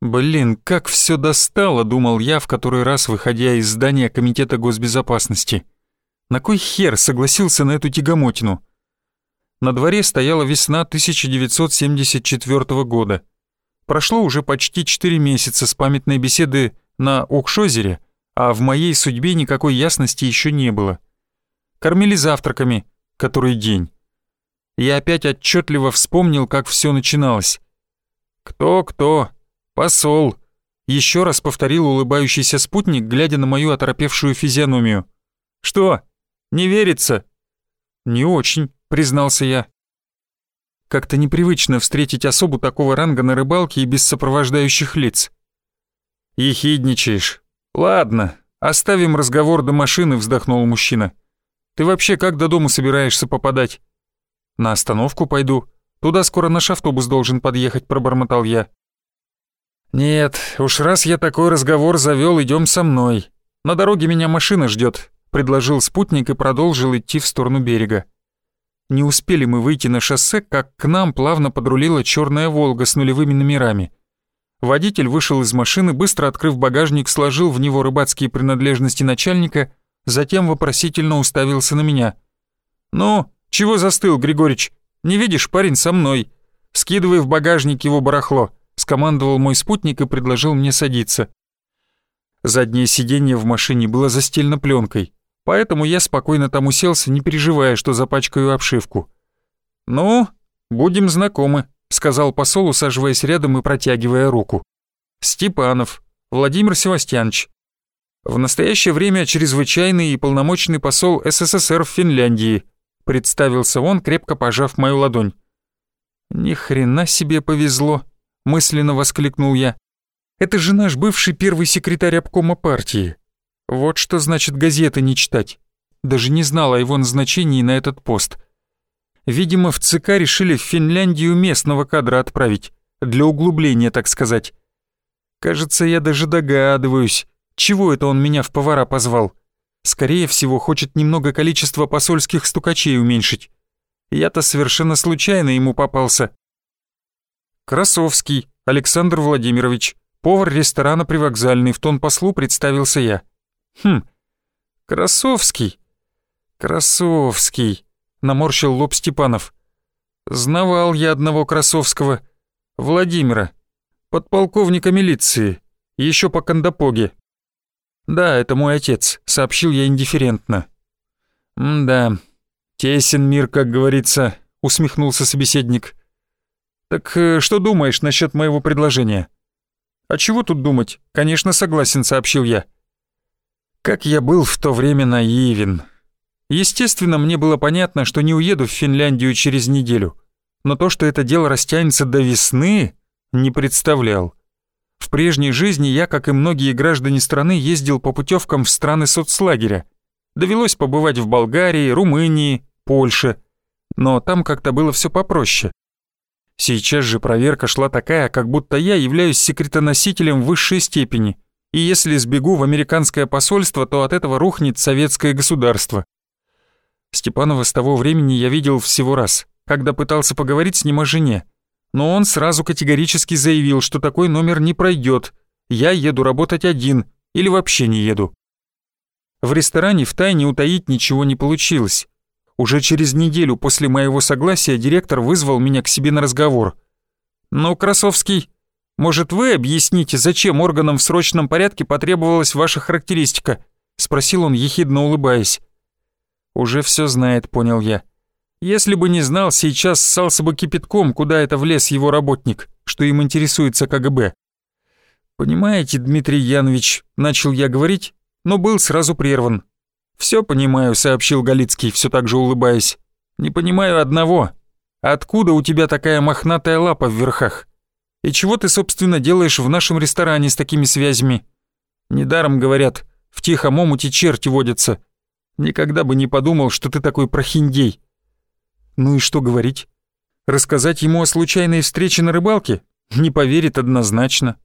Блин, как все достало, думал я, в который раз выходя из здания Комитета госбезопасности. На кой хер согласился на эту тягомотину? На дворе стояла весна 1974 года. Прошло уже почти 4 месяца с памятной беседы на Окшозере, а в моей судьбе никакой ясности еще не было. Кормили завтраками, который день. Я опять отчетливо вспомнил, как все начиналось. «Кто-кто? Посол!» Еще раз повторил улыбающийся спутник, глядя на мою оторопевшую физиономию. «Что, не верится?» «Не очень», — признался я. Как-то непривычно встретить особу такого ранга на рыбалке и без сопровождающих лиц. «Ехидничаешь. Ладно, оставим разговор до машины», — вздохнул мужчина. «Ты вообще как до дома собираешься попадать?» «На остановку пойду. Туда скоро наш автобус должен подъехать», — пробормотал я. «Нет, уж раз я такой разговор завел, идем со мной. На дороге меня машина ждет», — предложил спутник и продолжил идти в сторону берега. Не успели мы выйти на шоссе, как к нам плавно подрулила черная «Волга» с нулевыми номерами. Водитель вышел из машины, быстро открыв багажник, сложил в него рыбацкие принадлежности начальника, затем вопросительно уставился на меня. «Ну, чего застыл, Григорич? Не видишь, парень со мной. Скидывай в багажник его барахло», — скомандовал мой спутник и предложил мне садиться. Заднее сиденье в машине было застелено пленкой, поэтому я спокойно там уселся, не переживая, что запачкаю обшивку. «Ну, будем знакомы», — сказал посол, усаживаясь рядом и протягивая руку. «Степанов, Владимир Севастьянович. В настоящее время чрезвычайный и полномочный посол СССР в Финляндии», — представился он, крепко пожав мою ладонь. «Ни хрена себе повезло», — мысленно воскликнул я. «Это же наш бывший первый секретарь обкома партии. Вот что значит газеты не читать. Даже не знал о его назначении на этот пост. Видимо, в ЦК решили в Финляндию местного кадра отправить, для углубления, так сказать. Кажется, я даже догадываюсь, чего это он меня в повара позвал. Скорее всего, хочет немного количество посольских стукачей уменьшить. Я-то совершенно случайно ему попался. Красовский Александр Владимирович, повар ресторана «Привокзальный», в тон послу представился я. Хм, Красовский. Красовский, наморщил лоб Степанов. Знавал я одного Красовского, Владимира, подполковника милиции, еще по Кандапоге. «Да, это мой отец», — сообщил я индифферентно. «Да, тесен мир, как говорится», — усмехнулся собеседник. «Так э, что думаешь насчет моего предложения?» «А чего тут думать? Конечно, согласен», — сообщил я. Как я был в то время наивен. Естественно, мне было понятно, что не уеду в Финляндию через неделю, но то, что это дело растянется до весны, не представлял. В прежней жизни я, как и многие граждане страны, ездил по путевкам в страны соцлагеря. Довелось побывать в Болгарии, Румынии, Польше. Но там как-то было все попроще. Сейчас же проверка шла такая, как будто я являюсь секретоносителем высшей степени. И если сбегу в американское посольство, то от этого рухнет советское государство. Степанова с того времени я видел всего раз, когда пытался поговорить с ним о жене но он сразу категорически заявил, что такой номер не пройдет. Я еду работать один или вообще не еду. В ресторане в тайне утаить ничего не получилось. Уже через неделю после моего согласия директор вызвал меня к себе на разговор. «Ну, Красовский, может вы объясните, зачем органам в срочном порядке потребовалась ваша характеристика?» — спросил он, ехидно улыбаясь. «Уже все знает», — понял я. Если бы не знал, сейчас ссался бы кипятком, куда это влез его работник, что им интересуется КГБ. «Понимаете, Дмитрий Янович», — начал я говорить, но был сразу прерван. «Все понимаю», — сообщил Галицкий, все так же улыбаясь. «Не понимаю одного. Откуда у тебя такая мохнатая лапа в верхах? И чего ты, собственно, делаешь в нашем ресторане с такими связями? Недаром, говорят, в тихом омуте черти водятся. Никогда бы не подумал, что ты такой прохиндей». Ну и что говорить? Рассказать ему о случайной встрече на рыбалке? Не поверит однозначно.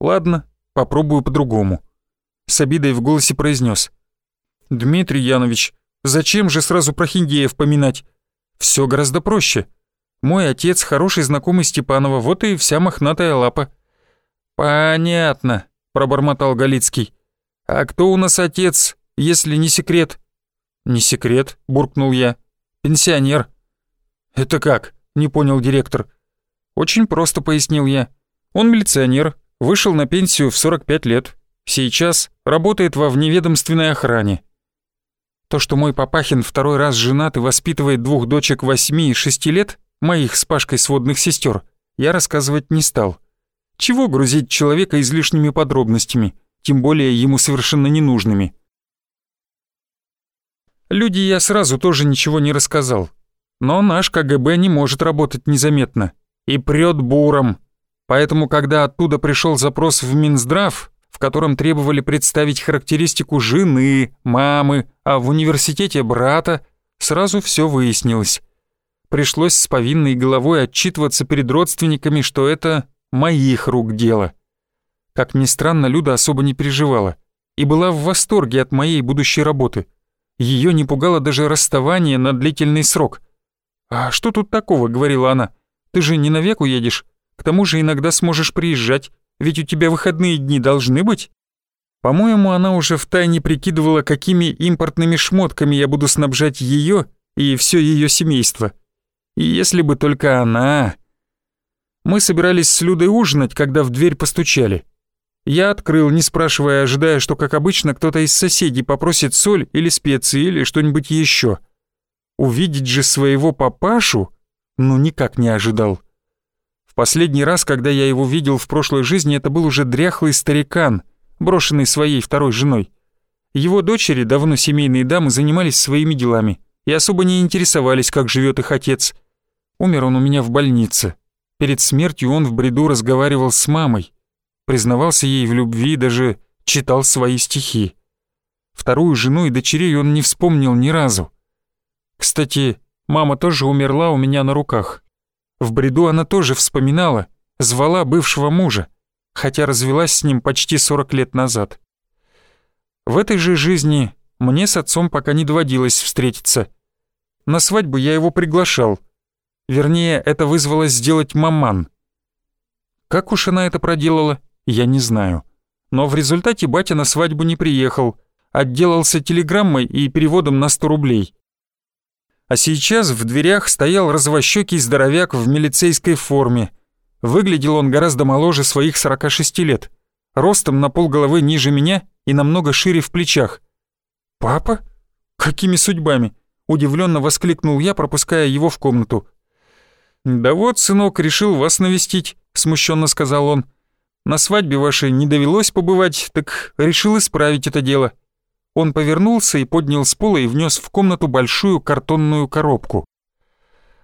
Ладно, попробую по-другому. С обидой в голосе произнес. Дмитрий Янович, зачем же сразу про Хиндеев поминать? Все гораздо проще. Мой отец хороший знакомый Степанова, вот и вся мохнатая лапа. «Понятно», — пробормотал Галицкий. «А кто у нас отец, если не секрет?» «Не секрет», — буркнул я. «Пенсионер». «Это как?» — не понял директор. «Очень просто», — пояснил я. «Он милиционер, вышел на пенсию в 45 лет. Сейчас работает во вневедомственной охране. То, что мой Папахин второй раз женат и воспитывает двух дочек восьми и шести лет, моих с Пашкой сводных сестер, я рассказывать не стал. Чего грузить человека излишними подробностями, тем более ему совершенно ненужными. Люди я сразу тоже ничего не рассказал. Но наш КГБ не может работать незаметно. И прет буром. Поэтому, когда оттуда пришел запрос в Минздрав, в котором требовали представить характеристику жены, мамы, а в университете брата, сразу все выяснилось. Пришлось с повинной головой отчитываться перед родственниками, что это моих рук дело. Как ни странно, Люда особо не переживала и была в восторге от моей будущей работы. Ее не пугало даже расставание на длительный срок. «А что тут такого?» — говорила она. «Ты же не навек уедешь. К тому же иногда сможешь приезжать, ведь у тебя выходные дни должны быть». По-моему, она уже втайне прикидывала, какими импортными шмотками я буду снабжать ее и все ее семейство. И если бы только она... Мы собирались с Людой ужинать, когда в дверь постучали. Я открыл, не спрашивая, ожидая, что, как обычно, кто-то из соседей попросит соль или специи или что-нибудь еще. Увидеть же своего папашу, ну никак не ожидал. Последний раз, когда я его видел в прошлой жизни, это был уже дряхлый старикан, брошенный своей второй женой. Его дочери, давно семейные дамы, занимались своими делами и особо не интересовались, как живет их отец. Умер он у меня в больнице. Перед смертью он в бреду разговаривал с мамой, признавался ей в любви, даже читал свои стихи. Вторую жену и дочерей он не вспомнил ни разу. Кстати, мама тоже умерла у меня на руках. В бреду она тоже вспоминала, звала бывшего мужа, хотя развелась с ним почти 40 лет назад. В этой же жизни мне с отцом пока не доводилось встретиться. На свадьбу я его приглашал. Вернее, это вызвалось сделать маман. Как уж она это проделала, я не знаю. Но в результате батя на свадьбу не приехал, отделался телеграммой и переводом на 100 рублей а сейчас в дверях стоял развощёкий здоровяк в милицейской форме. Выглядел он гораздо моложе своих 46 лет, ростом на полголовы ниже меня и намного шире в плечах. «Папа? Какими судьбами?» — удивленно воскликнул я, пропуская его в комнату. «Да вот, сынок, решил вас навестить», — смущенно сказал он. «На свадьбе вашей не довелось побывать, так решил исправить это дело». Он повернулся и поднял с пола и внес в комнату большую картонную коробку.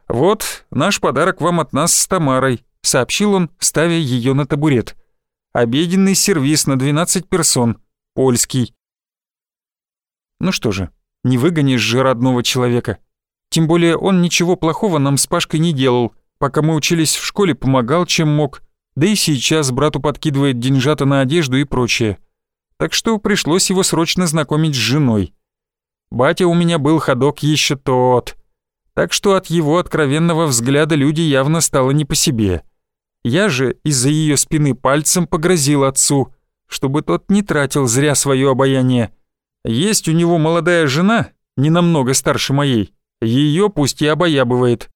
«Вот наш подарок вам от нас с Тамарой», — сообщил он, ставя ее на табурет. «Обеденный сервиз на 12 персон, польский». Ну что же, не выгонишь же родного человека. Тем более он ничего плохого нам с Пашкой не делал. Пока мы учились в школе, помогал чем мог. Да и сейчас брату подкидывает деньжата на одежду и прочее так что пришлось его срочно знакомить с женой. Батя у меня был ходок еще тот, так что от его откровенного взгляда люди явно стало не по себе. Я же из-за ее спины пальцем погрозил отцу, чтобы тот не тратил зря свое обаяние. Есть у него молодая жена, не намного старше моей, ее пусть и обаябывает.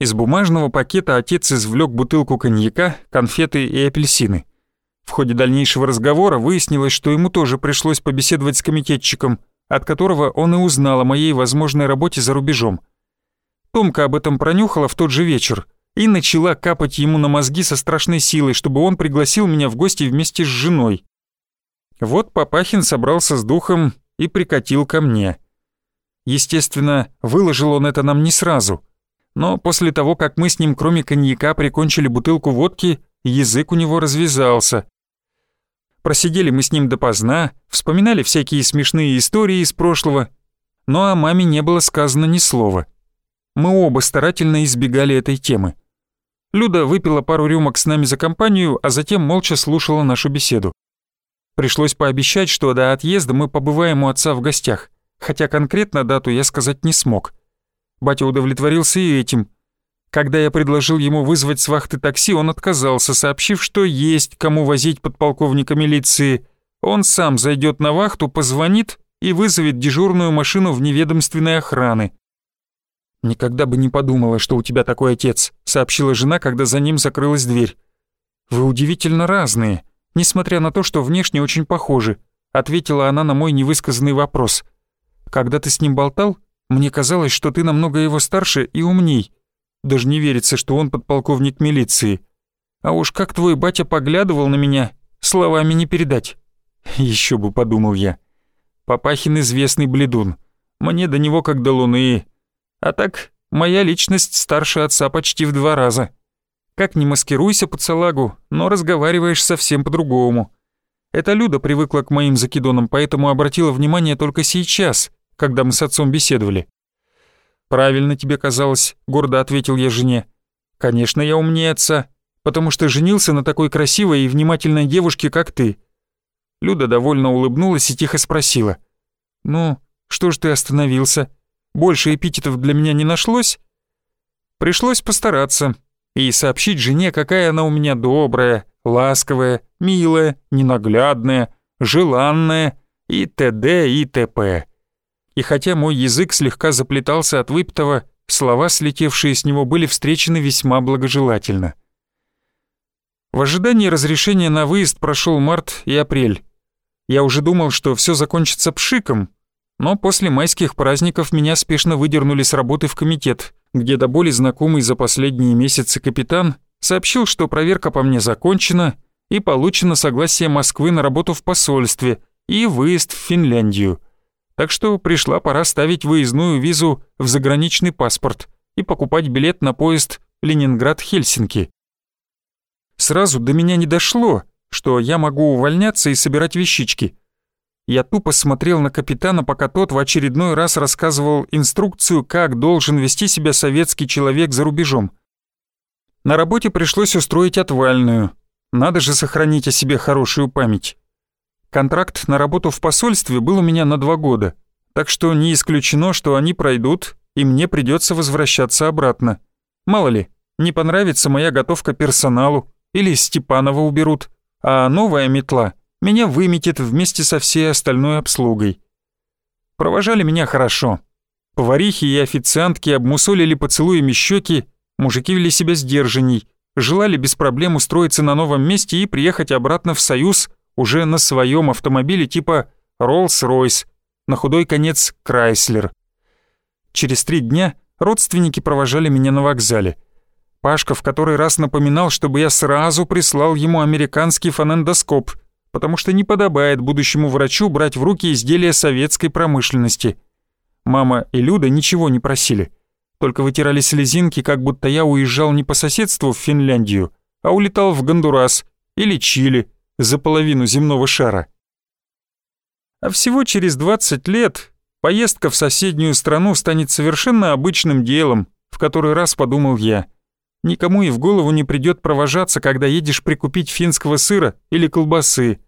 Из бумажного пакета отец извлек бутылку коньяка, конфеты и апельсины. В ходе дальнейшего разговора выяснилось, что ему тоже пришлось побеседовать с комитетчиком, от которого он и узнал о моей возможной работе за рубежом. Томка об этом пронюхала в тот же вечер и начала капать ему на мозги со страшной силой, чтобы он пригласил меня в гости вместе с женой. Вот Папахин собрался с духом и прикатил ко мне. Естественно, выложил он это нам не сразу, но после того, как мы с ним кроме коньяка прикончили бутылку водки, язык у него развязался. Просидели мы с ним допоздна, вспоминали всякие смешные истории из прошлого, но о маме не было сказано ни слова. Мы оба старательно избегали этой темы. Люда выпила пару рюмок с нами за компанию, а затем молча слушала нашу беседу. Пришлось пообещать, что до отъезда мы побываем у отца в гостях, хотя конкретно дату я сказать не смог. Батя удовлетворился и этим. Когда я предложил ему вызвать с вахты такси, он отказался, сообщив, что есть кому возить подполковника милиции. Он сам зайдет на вахту, позвонит и вызовет дежурную машину в неведомственной охраны. «Никогда бы не подумала, что у тебя такой отец», — сообщила жена, когда за ним закрылась дверь. «Вы удивительно разные, несмотря на то, что внешне очень похожи», — ответила она на мой невысказанный вопрос. «Когда ты с ним болтал, мне казалось, что ты намного его старше и умней. Даже не верится, что он подполковник милиции. А уж как твой батя поглядывал на меня, словами не передать». Еще бы, подумал я. Папахин известный бледун. Мне до него как до луны. А так, моя личность старше отца почти в два раза. Как не маскируйся по целагу, но разговариваешь совсем по-другому. Эта Люда привыкла к моим закидонам, поэтому обратила внимание только сейчас, когда мы с отцом беседовали. «Правильно тебе казалось», — гордо ответил я жене. «Конечно, я умнее отца, потому что женился на такой красивой и внимательной девушке, как ты». Люда довольно улыбнулась и тихо спросила. «Ну, что ж ты остановился? Больше эпитетов для меня не нашлось?» Пришлось постараться и сообщить жене, какая она у меня добрая, ласковая, милая, ненаглядная, желанная и т.д. и т.п. И хотя мой язык слегка заплетался от выпитого, слова, слетевшие с него, были встречены весьма благожелательно. В ожидании разрешения на выезд прошел март и апрель. Я уже думал, что все закончится пшиком, но после майских праздников меня спешно выдернули с работы в комитет, где до боли знакомый за последние месяцы капитан сообщил, что проверка по мне закончена и получено согласие Москвы на работу в посольстве и выезд в Финляндию. Так что пришла пора ставить выездную визу в заграничный паспорт и покупать билет на поезд Ленинград-Хельсинки. Сразу до меня не дошло, что я могу увольняться и собирать вещички. Я тупо смотрел на капитана, пока тот в очередной раз рассказывал инструкцию, как должен вести себя советский человек за рубежом. На работе пришлось устроить отвальную. Надо же сохранить о себе хорошую память. Контракт на работу в посольстве был у меня на два года, так что не исключено, что они пройдут, и мне придется возвращаться обратно. Мало ли, не понравится моя готовка персоналу, или Степанова уберут, а новая метла меня выметит вместе со всей остальной обслугой. Провожали меня хорошо. Поварихи и официантки обмусолили поцелуями щеки, мужики вели себя сдержанней, желали без проблем устроиться на новом месте и приехать обратно в Союз уже на своем автомобиле типа Rolls-Royce, на худой конец Крайслер. Через три дня родственники провожали меня на вокзале. Пашка в который раз напоминал, чтобы я сразу прислал ему американский фонендоскоп, потому что не подобает будущему врачу брать в руки изделия советской промышленности. Мама и Люда ничего не просили, только вытирали слезинки, как будто я уезжал не по соседству в Финляндию, а улетал в Гондурас или Чили за половину земного шара. А всего через 20 лет поездка в соседнюю страну станет совершенно обычным делом, в который раз подумал я – Никому и в голову не придет провожаться, когда едешь прикупить финского сыра или колбасы.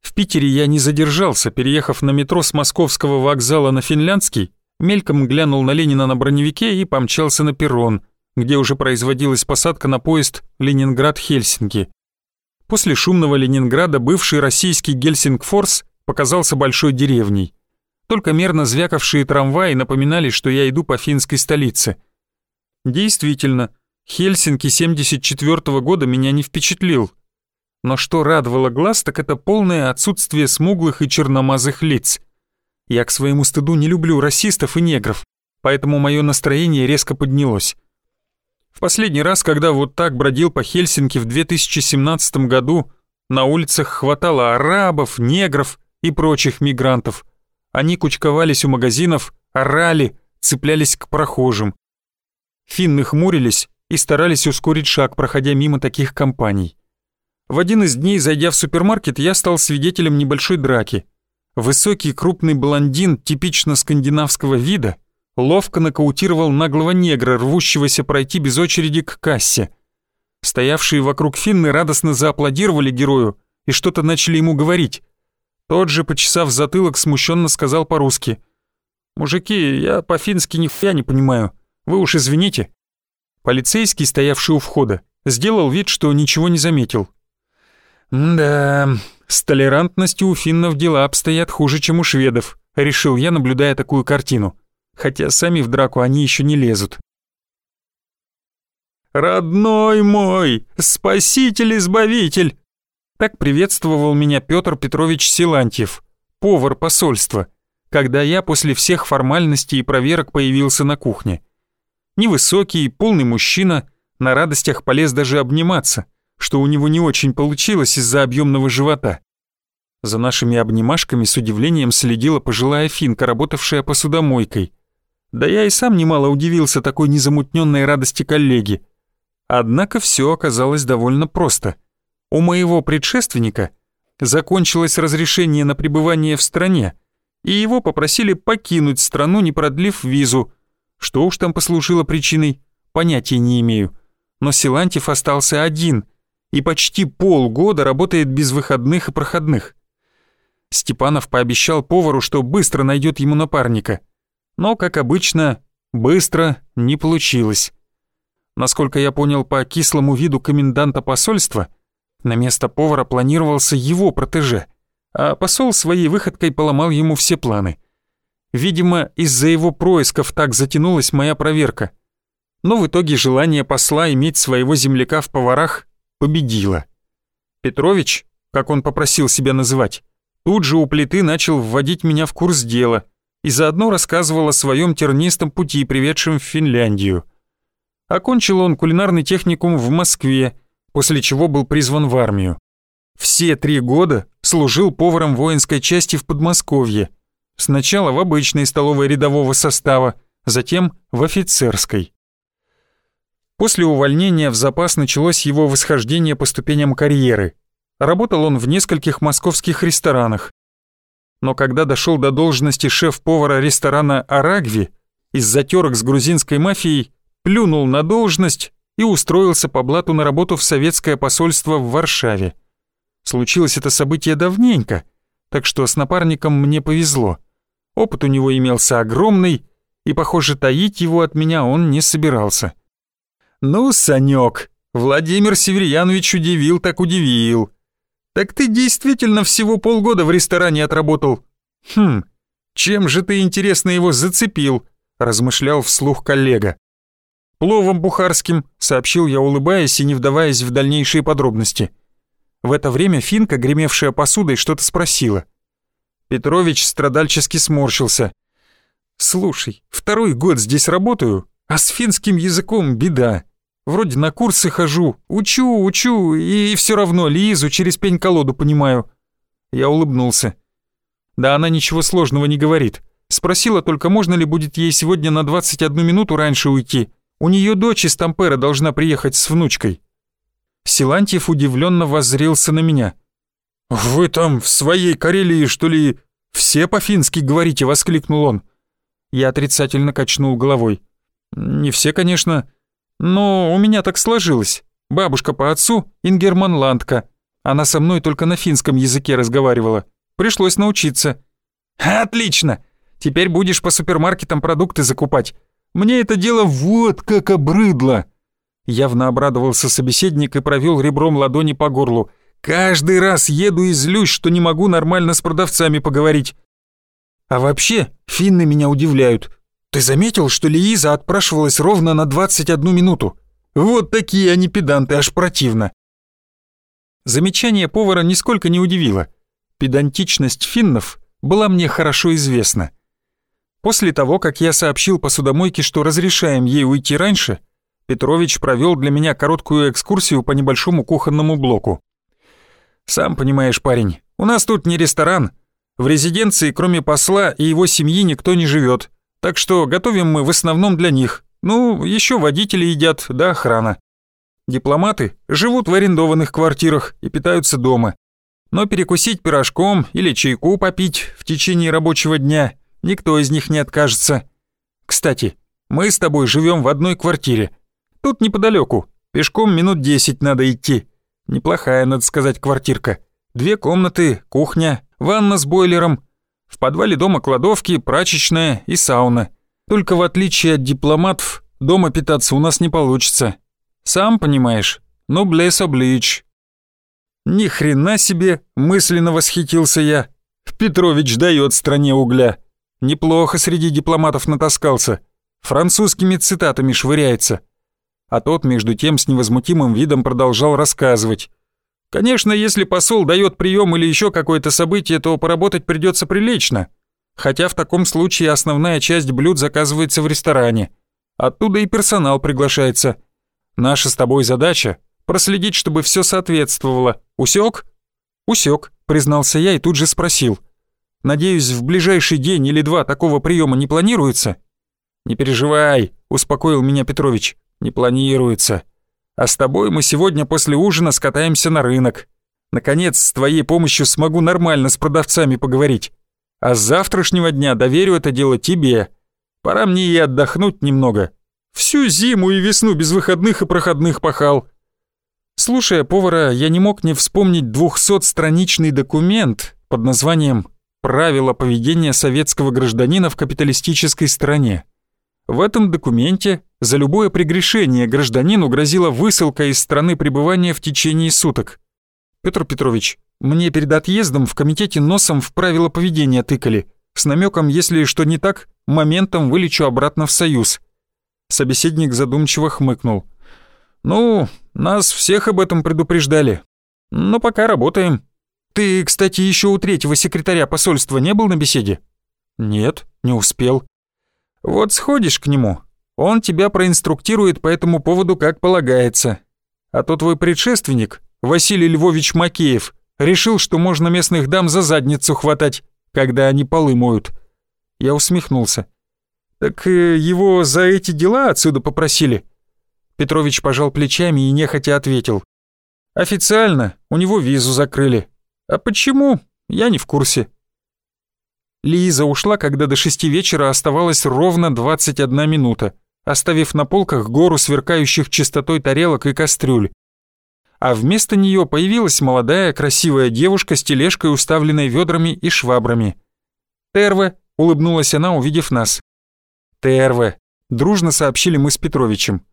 В Питере я не задержался, переехав на метро с московского вокзала на Финляндский, мельком глянул на Ленина на броневике и помчался на перрон, где уже производилась посадка на поезд Ленинград-Хельсинки. После шумного Ленинграда бывший российский Гельсингфорс показался большой деревней. Только мерно звякавшие трамваи напоминали, что я иду по финской столице – Действительно, Хельсинки 74 -го года меня не впечатлил. Но что радовало глаз, так это полное отсутствие смуглых и черномазых лиц. Я к своему стыду не люблю расистов и негров, поэтому мое настроение резко поднялось. В последний раз, когда вот так бродил по Хельсинки в 2017 году, на улицах хватало арабов, негров и прочих мигрантов. Они кучковались у магазинов, орали, цеплялись к прохожим. Финны хмурились и старались ускорить шаг, проходя мимо таких компаний. В один из дней, зайдя в супермаркет, я стал свидетелем небольшой драки. Высокий крупный блондин типично скандинавского вида ловко нокаутировал наглого негра, рвущегося пройти без очереди к кассе. Стоявшие вокруг финны радостно зааплодировали герою и что-то начали ему говорить. Тот же, почесав затылок, смущенно сказал по-русски. «Мужики, я по-фински нихуя не понимаю. Вы уж извините». Полицейский, стоявший у входа, сделал вид, что ничего не заметил. «Да, с толерантностью у финнов дела обстоят хуже, чем у шведов», решил я, наблюдая такую картину. Хотя сами в драку они еще не лезут. «Родной мой! Спаситель-избавитель!» Так приветствовал меня Петр Петрович Силантьев, повар посольства, когда я после всех формальностей и проверок появился на кухне. Невысокий, полный мужчина, на радостях полез даже обниматься, что у него не очень получилось из-за объемного живота. За нашими обнимашками с удивлением следила пожилая финка, работавшая посудомойкой. Да я и сам немало удивился такой незамутненной радости коллеги. Однако все оказалось довольно просто. У моего предшественника закончилось разрешение на пребывание в стране, и его попросили покинуть страну, не продлив визу. Что уж там послужило причиной, понятия не имею. Но Силантьев остался один и почти полгода работает без выходных и проходных. Степанов пообещал повару, что быстро найдет ему напарника. Но, как обычно, быстро не получилось. Насколько я понял по кислому виду коменданта посольства, на место повара планировался его протеже, а посол своей выходкой поломал ему все планы. Видимо, из-за его происков так затянулась моя проверка. Но в итоге желание посла иметь своего земляка в поварах победило. Петрович, как он попросил себя называть, тут же у плиты начал вводить меня в курс дела и заодно рассказывал о своем тернистом пути, приведшем в Финляндию – Окончил он кулинарный техникум в Москве, после чего был призван в армию. Все три года служил поваром воинской части в Подмосковье. Сначала в обычной столовой рядового состава, затем в офицерской. После увольнения в запас началось его восхождение по ступеням карьеры. Работал он в нескольких московских ресторанах. Но когда дошел до должности шеф-повара ресторана «Арагви», из затерок с грузинской мафией плюнул на должность и устроился по блату на работу в советское посольство в Варшаве. Случилось это событие давненько, так что с напарником мне повезло. Опыт у него имелся огромный, и, похоже, таить его от меня он не собирался. «Ну, Санёк, Владимир Северьянович удивил так удивил. Так ты действительно всего полгода в ресторане отработал. Хм, чем же ты, интересно, его зацепил?» размышлял вслух коллега. «Пловом бухарским», — сообщил я, улыбаясь и не вдаваясь в дальнейшие подробности. В это время Финка, гремевшая посудой, что-то спросила. Петрович страдальчески сморщился. «Слушай, второй год здесь работаю, а с финским языком беда. Вроде на курсы хожу, учу, учу, и все равно Лизу через пень-колоду понимаю». Я улыбнулся. «Да она ничего сложного не говорит. Спросила только, можно ли будет ей сегодня на 21 минуту раньше уйти. У нее дочь из Тампера должна приехать с внучкой». Силантьев удивленно воззрился на меня. «Вы там в своей Карелии, что ли, все по-фински говорите?» — воскликнул он. Я отрицательно качнул головой. «Не все, конечно, но у меня так сложилось. Бабушка по отцу — ингерманландка. Она со мной только на финском языке разговаривала. Пришлось научиться». «Отлично! Теперь будешь по супермаркетам продукты закупать. Мне это дело вот как обрыдло!» Явно обрадовался собеседник и провел ребром ладони по горлу. «Каждый раз еду и злюсь, что не могу нормально с продавцами поговорить. А вообще, финны меня удивляют. Ты заметил, что Лииза отпрашивалась ровно на 21 минуту? Вот такие они педанты, аж противно». Замечание повара нисколько не удивило. Педантичность финнов была мне хорошо известна. После того, как я сообщил посудомойке, что разрешаем ей уйти раньше, Петрович провел для меня короткую экскурсию по небольшому кухонному блоку. «Сам понимаешь, парень, у нас тут не ресторан. В резиденции, кроме посла и его семьи, никто не живет. Так что готовим мы в основном для них. Ну, еще водители едят, да охрана. Дипломаты живут в арендованных квартирах и питаются дома. Но перекусить пирожком или чайку попить в течение рабочего дня – Никто из них не откажется. Кстати, мы с тобой живем в одной квартире. Тут неподалеку. Пешком минут десять надо идти. Неплохая, надо сказать, квартирка. Две комнаты, кухня, ванна с бойлером. В подвале дома кладовки, прачечная и сауна. Только в отличие от дипломатов, Дома питаться у нас не получится. Сам понимаешь, ну блес облич». Ни хрена себе, мысленно восхитился я. Петрович дает стране угля. Неплохо среди дипломатов натаскался. Французскими цитатами швыряется. А тот, между тем, с невозмутимым видом продолжал рассказывать. Конечно, если посол дает прием или еще какое-то событие, то поработать придется прилично. Хотя в таком случае основная часть блюд заказывается в ресторане. Оттуда и персонал приглашается. Наша с тобой задача — проследить, чтобы все соответствовало. Усек? Усек, признался я и тут же спросил. Надеюсь, в ближайший день или два такого приема не планируется? Не переживай, успокоил меня Петрович. Не планируется. А с тобой мы сегодня после ужина скатаемся на рынок. Наконец, с твоей помощью смогу нормально с продавцами поговорить. А с завтрашнего дня доверю это дело тебе. Пора мне и отдохнуть немного. Всю зиму и весну без выходных и проходных пахал. Слушая повара, я не мог не вспомнить двухсотстраничный документ под названием «Правила поведения советского гражданина в капиталистической стране». В этом документе за любое прегрешение гражданину грозила высылка из страны пребывания в течение суток. Петр Петрович, мне перед отъездом в комитете носом в правила поведения тыкали, с намеком, если что не так, моментом вылечу обратно в Союз. Собеседник задумчиво хмыкнул. «Ну, нас всех об этом предупреждали. Но пока работаем. Ты, кстати, еще у третьего секретаря посольства не был на беседе?» «Нет, не успел. Вот сходишь к нему, он тебя проинструктирует по этому поводу как полагается. А то твой предшественник, Василий Львович Макеев, решил, что можно местных дам за задницу хватать, когда они полы моют. Я усмехнулся. Так э, его за эти дела отсюда попросили? Петрович пожал плечами и нехотя ответил. Официально у него визу закрыли. А почему? Я не в курсе. Лиза ушла, когда до шести вечера оставалось ровно 21 минута, оставив на полках гору сверкающих чистотой тарелок и кастрюль. А вместо нее появилась молодая красивая девушка с тележкой, уставленной ведрами и швабрами. «Терве», — улыбнулась она, увидев нас. «Терве», — дружно сообщили мы с Петровичем.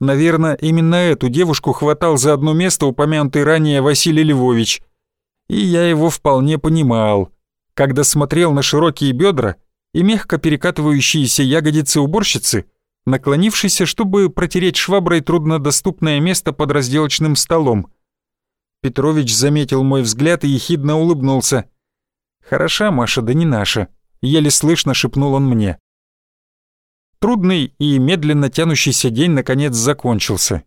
Наверное, именно эту девушку хватал за одно место упомянутый ранее Василий Львович. И я его вполне понимал когда смотрел на широкие бедра и мягко перекатывающиеся ягодицы уборщицы, наклонившейся, чтобы протереть шваброй труднодоступное место под разделочным столом. Петрович заметил мой взгляд и ехидно улыбнулся. «Хороша, Маша, да не наша», — еле слышно шепнул он мне. Трудный и медленно тянущийся день наконец закончился.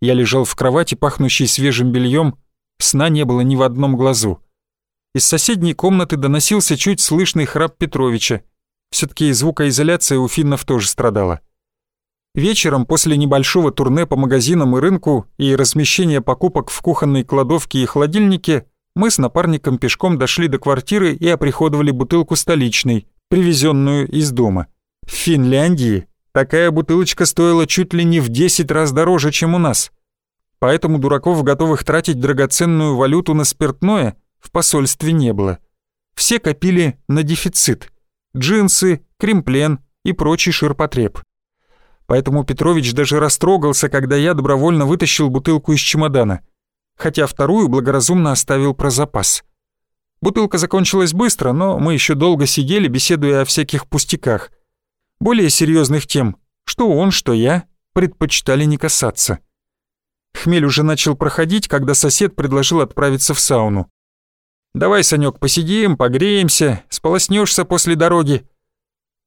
Я лежал в кровати, пахнущей свежим бельем, сна не было ни в одном глазу. Из соседней комнаты доносился чуть слышный храп Петровича. Все-таки звукоизоляция у финнов тоже страдала. Вечером после небольшого турне по магазинам и рынку и размещения покупок в кухонной кладовке и холодильнике мы с напарником пешком дошли до квартиры и оприходовали бутылку столичной, привезенную из дома. В Финляндии такая бутылочка стоила чуть ли не в 10 раз дороже, чем у нас. Поэтому дураков, готовых тратить драгоценную валюту на спиртное, в посольстве не было. Все копили на дефицит. Джинсы, кремплен и прочий ширпотреб. Поэтому Петрович даже растрогался, когда я добровольно вытащил бутылку из чемодана, хотя вторую благоразумно оставил про запас. Бутылка закончилась быстро, но мы еще долго сидели, беседуя о всяких пустяках. Более серьезных тем, что он, что я, предпочитали не касаться. Хмель уже начал проходить, когда сосед предложил отправиться в сауну. Давай, Санек, посидим, погреемся, сполоснешься после дороги.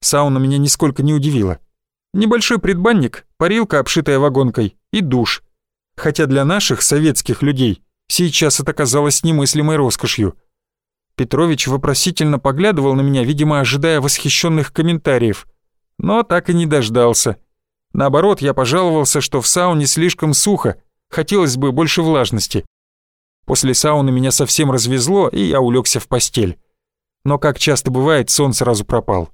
Сауна меня нисколько не удивила. Небольшой предбанник, парилка, обшитая вагонкой, и душ. Хотя для наших советских людей сейчас это казалось немыслимой роскошью. Петрович вопросительно поглядывал на меня, видимо, ожидая восхищенных комментариев, но так и не дождался. Наоборот, я пожаловался, что в сауне слишком сухо, хотелось бы больше влажности. После сауны меня совсем развезло, и я улегся в постель. Но, как часто бывает, сон сразу пропал.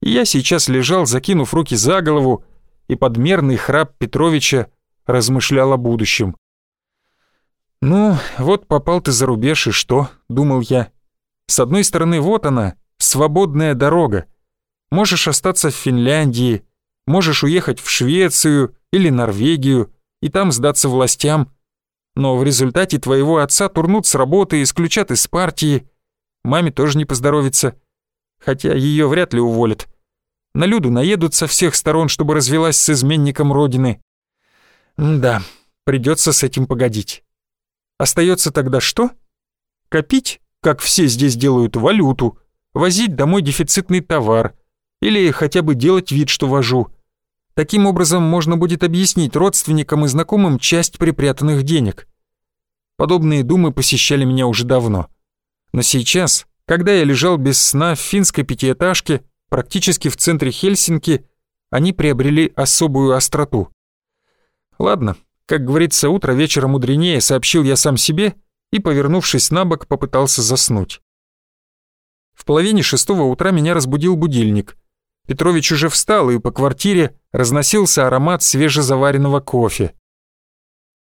И я сейчас лежал, закинув руки за голову, и подмерный храп Петровича размышлял о будущем. «Ну, вот попал ты за рубеж, и что?» — думал я. «С одной стороны, вот она, свободная дорога. Можешь остаться в Финляндии, Можешь уехать в Швецию или Норвегию и там сдаться властям. Но в результате твоего отца турнут с работы, исключат из партии. Маме тоже не поздоровится. Хотя ее вряд ли уволят. На Люду наедут со всех сторон, чтобы развелась с изменником родины. да, придется с этим погодить. Остается тогда что? Копить, как все здесь делают, валюту, возить домой дефицитный товар или хотя бы делать вид, что вожу. Таким образом можно будет объяснить родственникам и знакомым часть припрятанных денег. Подобные думы посещали меня уже давно. Но сейчас, когда я лежал без сна в финской пятиэтажке, практически в центре Хельсинки, они приобрели особую остроту. Ладно, как говорится, утро вечера мудренее, сообщил я сам себе и, повернувшись на бок, попытался заснуть. В половине шестого утра меня разбудил будильник. Петрович уже встал, и по квартире разносился аромат свежезаваренного кофе.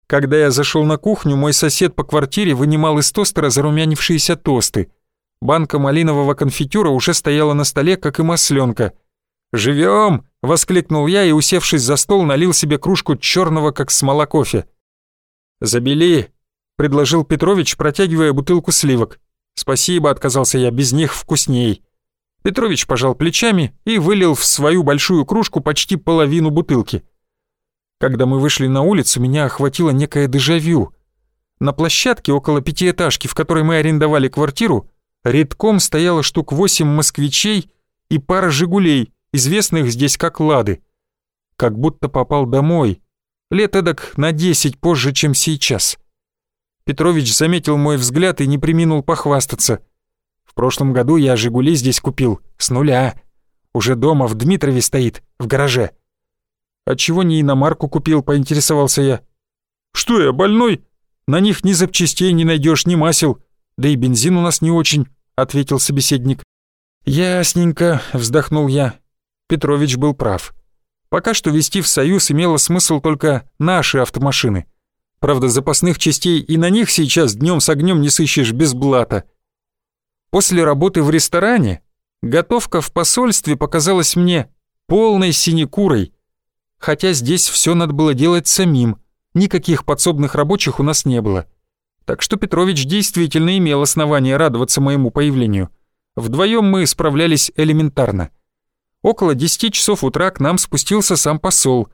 Когда я зашел на кухню, мой сосед по квартире вынимал из тостера зарумянившиеся тосты. Банка малинового конфитюра уже стояла на столе, как и масленка. «Живем!» — воскликнул я и, усевшись за стол, налил себе кружку черного, как смола кофе. «Забели!» — предложил Петрович, протягивая бутылку сливок. «Спасибо», — отказался я, — «без них вкусней». Петрович пожал плечами и вылил в свою большую кружку почти половину бутылки. Когда мы вышли на улицу, меня охватило некое дежавю. На площадке около пятиэтажки, в которой мы арендовали квартиру, редком стояло штук восемь москвичей и пара «Жигулей», известных здесь как «Лады». Как будто попал домой. Лет эдак на десять позже, чем сейчас. Петрович заметил мой взгляд и не приминул похвастаться. Прошлом году я «Жигули» здесь купил, с нуля. Уже дома в Дмитрове стоит, в гараже. «Отчего не иномарку купил?» — поинтересовался я. «Что я, больной? На них ни запчастей не найдешь, ни масел. Да и бензин у нас не очень», — ответил собеседник. «Ясненько», — вздохнул я. Петрович был прав. Пока что вести в Союз имело смысл только наши автомашины. Правда, запасных частей и на них сейчас днем с огнем не сыщешь без блата. После работы в ресторане готовка в посольстве показалась мне полной синекурой — хотя здесь все надо было делать самим, никаких подсобных рабочих у нас не было. Так что Петрович действительно имел основание радоваться моему появлению. Вдвоем мы справлялись элементарно. Около 10 часов утра к нам спустился сам посол.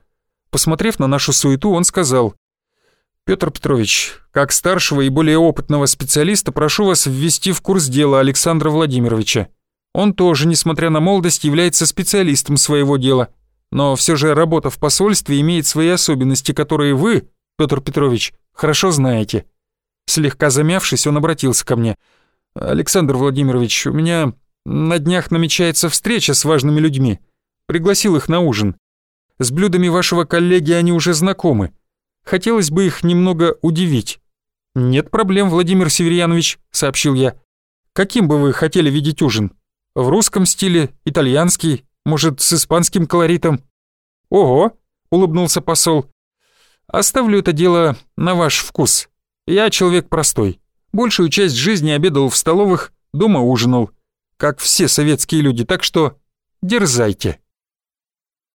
Посмотрев на нашу суету, он сказал, «Петр Петрович, как старшего и более опытного специалиста прошу вас ввести в курс дела Александра Владимировича. Он тоже, несмотря на молодость, является специалистом своего дела но все же работа в посольстве имеет свои особенности, которые вы, Петр Петрович, хорошо знаете». Слегка замявшись, он обратился ко мне. «Александр Владимирович, у меня на днях намечается встреча с важными людьми. Пригласил их на ужин. С блюдами вашего коллеги они уже знакомы. Хотелось бы их немного удивить». «Нет проблем, Владимир Северьянович», — сообщил я. «Каким бы вы хотели видеть ужин? В русском стиле, итальянский, может, с испанским колоритом?» «Ого!» — улыбнулся посол. «Оставлю это дело на ваш вкус. Я человек простой. Большую часть жизни обедал в столовых, дома ужинал. Как все советские люди, так что дерзайте».